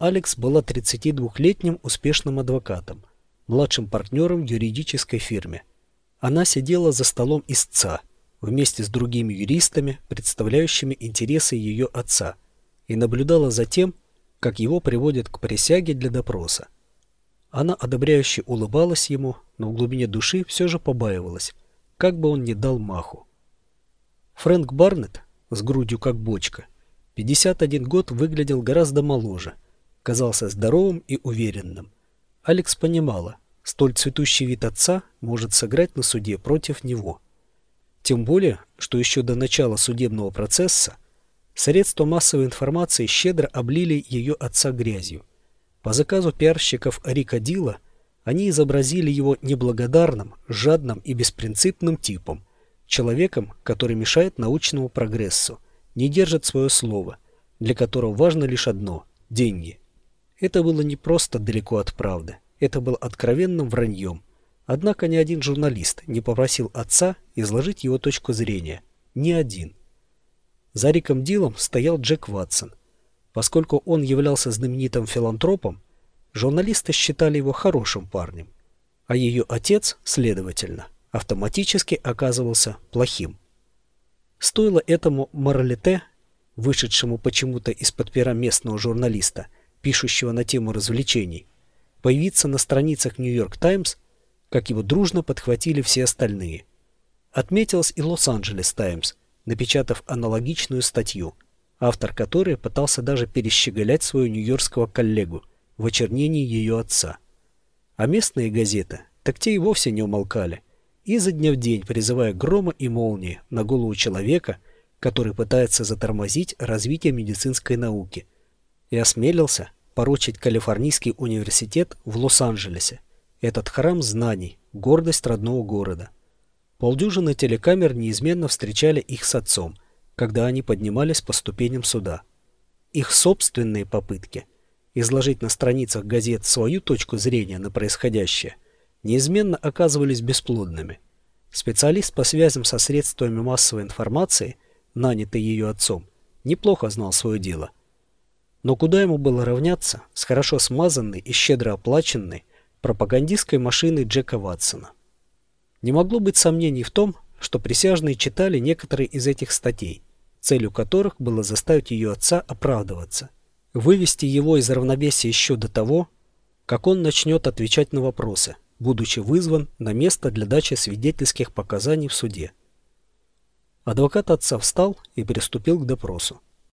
Алекс была 32-летним успешным адвокатом, младшим партнером в юридической фирме. Она сидела за столом истца вместе с другими юристами, представляющими интересы ее отца, и наблюдала за тем, как его приводят к присяге для допроса. Она одобряюще улыбалась ему, но в глубине души все же побаивалась, как бы он ни дал маху. Фрэнк Барнетт, с грудью как бочка, 51 год выглядел гораздо моложе, казался здоровым и уверенным. Алекс понимала, столь цветущий вид отца может сыграть на суде против него. Тем более, что еще до начала судебного процесса средства массовой информации щедро облили ее отца грязью. По заказу пиарщиков Рика Дила они изобразили его неблагодарным, жадным и беспринципным типом, человеком, который мешает научному прогрессу, не держит свое слово, для которого важно лишь одно – деньги. Это было не просто далеко от правды, это было откровенным враньем. Однако ни один журналист не попросил отца изложить его точку зрения. Ни один. За Риком Дилом стоял Джек Ватсон. Поскольку он являлся знаменитым филантропом, журналисты считали его хорошим парнем, а ее отец, следовательно, автоматически оказывался плохим. Стоило этому моралите, вышедшему почему-то из-под пера местного журналиста, пишущего на тему развлечений, появиться на страницах «Нью-Йорк Таймс», как его дружно подхватили все остальные. Отметилась и «Лос-Анджелес Таймс», напечатав аналогичную статью, автор которой пытался даже перещеголять свою нью-йоркского коллегу в очернении ее отца. А местные газеты, так те и вовсе не умолкали, изо дня в день призывая грома и молнии на голову человека, который пытается затормозить развитие медицинской науки, и осмелился порочить Калифорнийский университет в Лос-Анджелесе, этот храм знаний, гордость родного города – Полдюжины телекамер неизменно встречали их с отцом, когда они поднимались по ступеням суда. Их собственные попытки изложить на страницах газет свою точку зрения на происходящее неизменно оказывались бесплодными. Специалист по связям со средствами массовой информации, нанятый ее отцом, неплохо знал свое дело. Но куда ему было равняться с хорошо смазанной и щедро оплаченной пропагандистской машиной Джека Ватсона? Не могло быть сомнений в том, что присяжные читали некоторые из этих статей, целью которых было заставить ее отца оправдываться, вывести его из равновесия еще до того, как он начнет отвечать на вопросы, будучи вызван на место для дачи свидетельских показаний в суде. Адвокат отца встал и приступил к допросу.